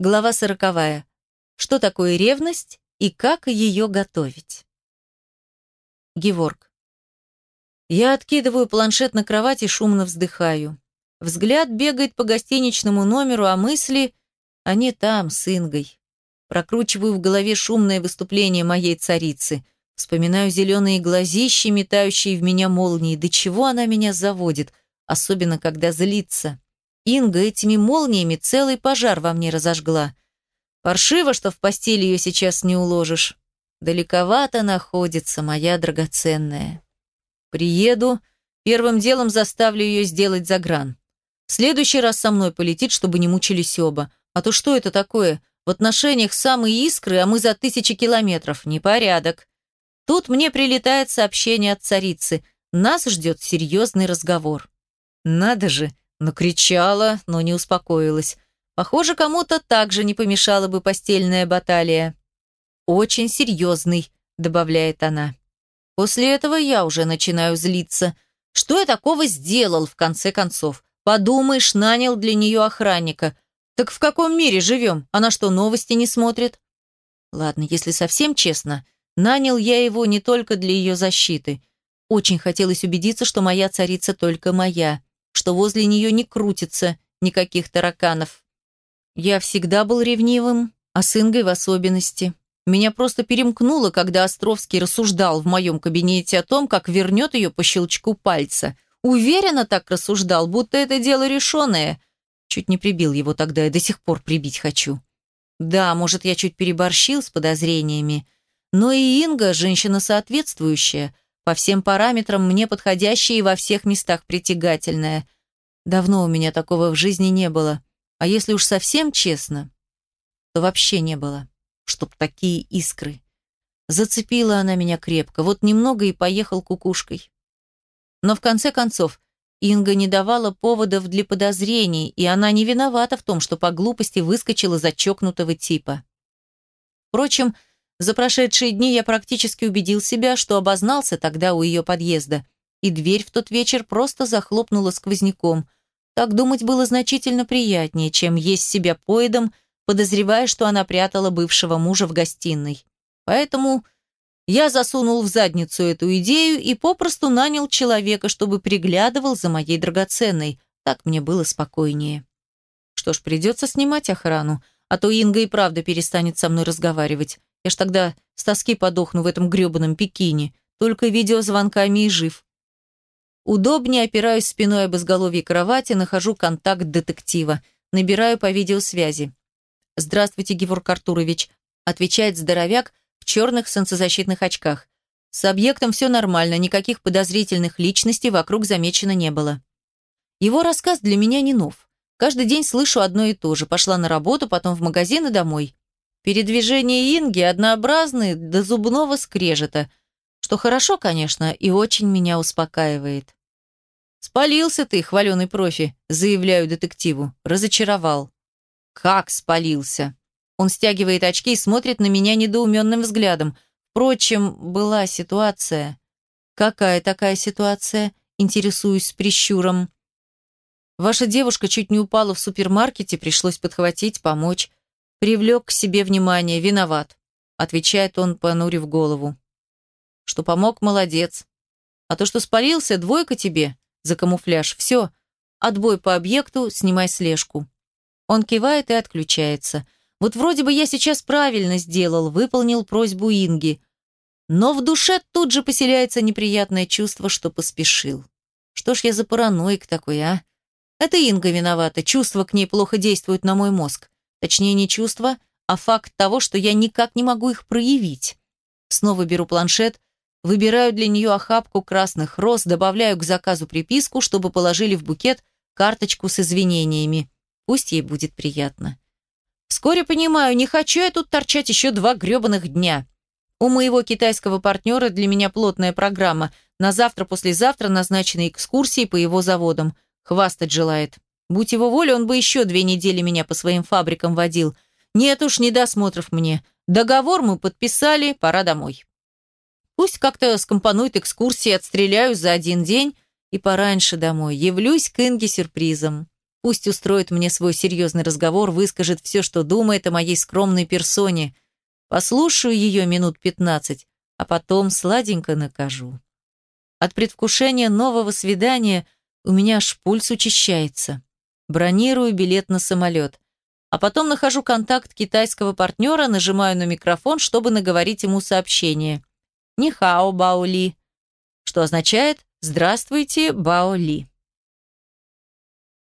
Глава сороковая. Что такое ревность и как ее готовить? Геворг. Я откидываю планшет на кровать и шумно вздыхаю. Взгляд бегает по гостиничному номеру, а мысли, они там, с Ингой. Прокручиваю в голове шумное выступление моей царицы. Вспоминаю зеленые глазищи, метающие в меня молнии. До чего она меня заводит, особенно когда злится. Инга этими молниями целый пожар во мне разожгла. Паршиво, что в постель ее сейчас не уложишь. Далековато находится моя драгоценная. Приеду, первым делом заставлю ее сделать загран. В следующий раз со мной полетит, чтобы не мучились оба. А то что это такое? В отношениях самые искры, а мы за тысячи километров. Непорядок. Тут мне прилетает сообщение от царицы. Нас ждет серьезный разговор. Надо же, накричала, но не успокоилась. Похоже, кому-то также не помешала бы постельная баталия. «Очень серьезный», — добавляет она. После этого я уже начинаю злиться. Что я такого сделал, в конце концов? Подумаешь, нанял для нее охранника. Так в каком мире живем? Она что, новости не смотрит? Ладно, если совсем честно, нанял я его не только для ее защиты. Очень хотелось убедиться, что моя царица только моя, что возле нее не крутится никаких тараканов. Я всегда был ревнивым, а с Ингой в особенности. Меня просто перемкнуло, когда Островский рассуждал в моем кабинете о том, как вернет ее по щелчку пальца – Уверенно так рассуждал, будто это дело решенное. Чуть не прибил его тогда и до сих пор прибить хочу. Да, может, я чуть переборщил с подозрениями, но и Инга – женщина соответствующая, по всем параметрам мне подходящая и во всех местах притягательная. Давно у меня такого в жизни не было. А если уж совсем честно, то вообще не было. Чтоб такие искры. Зацепила она меня крепко, вот немного и поехал кукушкой. Но в конце концов, Инга не давала поводов для подозрений, и она не виновата в том, что по глупости выскочила за чокнутого типа. Впрочем, за прошедшие дни я практически убедил себя, что обознался тогда у ее подъезда, и дверь в тот вечер просто захлопнула сквозняком. Так думать было значительно приятнее, чем есть себя поедом, подозревая, что она прятала бывшего мужа в гостиной. Поэтому я засунул в задницу эту идею и попросту нанял человека, чтобы приглядывал за моей драгоценной. Так мне было спокойнее. Что ж, придется снимать охрану, а то Инга и правда перестанет со мной разговаривать. Я ж тогда с тоски подохну в этом грёбаном Пекине, только видеозвонками и жив. Удобнее опираюсь спиной об изголовье кровати, нахожу контакт детектива, набираю по видеосвязи. «Здравствуйте, Геворг Артурович», отвечает здоровяк, в черных солнцезащитных очках. С объектом все нормально, никаких подозрительных личностей вокруг замечено не было. Его рассказ для меня не нов. Каждый день слышу одно и то же. Пошла на работу, потом в магазин и домой. Передвижения Инги однообразны до зубного скрежета, что хорошо, конечно, и очень меня успокаивает. «Спалился ты, хваленый профи», — заявляю детективу. Разочаровал. «Как спалился?» Он стягивает очки и смотрит на меня недоуменным взглядом. Впрочем, была ситуация. Какая такая ситуация? Интересуюсь с прищуром. Ваша девушка чуть не упала в супермаркете, пришлось подхватить, помочь. Привлек к себе внимание, виноват. Отвечает он, понурив голову. Что помог, молодец. А то, что спалился, двойка тебе за камуфляж. Все, отбой по объекту, снимай слежку. Он кивает и отключается. Вот вроде бы я сейчас правильно сделал, выполнил просьбу Инги. Но в душе тут же поселяется неприятное чувство, что поспешил. Что ж я за параноик такой, а? Это Инга виновата, чувства к ней плохо действуют на мой мозг. Точнее, не чувства, а факт того, что я никак не могу их проявить. Снова беру планшет, выбираю для нее охапку красных роз, добавляю к заказу приписку, чтобы положили в букет карточку с извинениями. Пусть ей будет приятно. Вскоре понимаю, не хочу я тут торчать еще два гребаных дня. У моего китайского партнера для меня плотная программа. На завтра-послезавтра назначены экскурсии по его заводам. Хвастать желает. Будь его воля, он бы еще две недели меня по своим фабрикам водил. Нет уж, не досмотров мне. Договор мы подписали, пора домой. Пусть как-то скомпонует экскурсии, отстреляю за один день и пораньше домой. Явлюсь к Инге сюрпризом. Пусть устроит мне свой серьезный разговор, выскажет все, что думает о моей скромной персоне. Послушаю ее минут пятнадцать, а потом сладенько накажу. От предвкушения нового свидания у меня аж пульс учащается. Бронирую билет на самолет. А потом нахожу контакт китайского партнера, нажимаю на микрофон, чтобы наговорить ему сообщение. «Нихао, Бао Ли», что означает «Здравствуйте, Бао Ли».